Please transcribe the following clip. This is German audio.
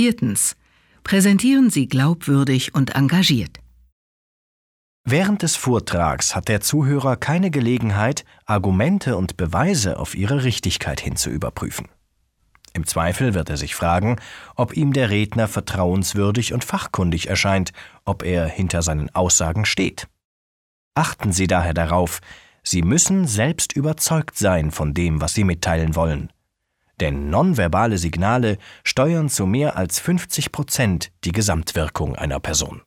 Viertens. Präsentieren Sie glaubwürdig und engagiert. Während des Vortrags hat der Zuhörer keine Gelegenheit, Argumente und Beweise auf ihre Richtigkeit hin zu überprüfen. Im Zweifel wird er sich fragen, ob ihm der Redner vertrauenswürdig und fachkundig erscheint, ob er hinter seinen Aussagen steht. Achten Sie daher darauf, Sie müssen selbst überzeugt sein von dem, was Sie mitteilen wollen. Denn nonverbale Signale steuern zu mehr als 50 Prozent die Gesamtwirkung einer Person.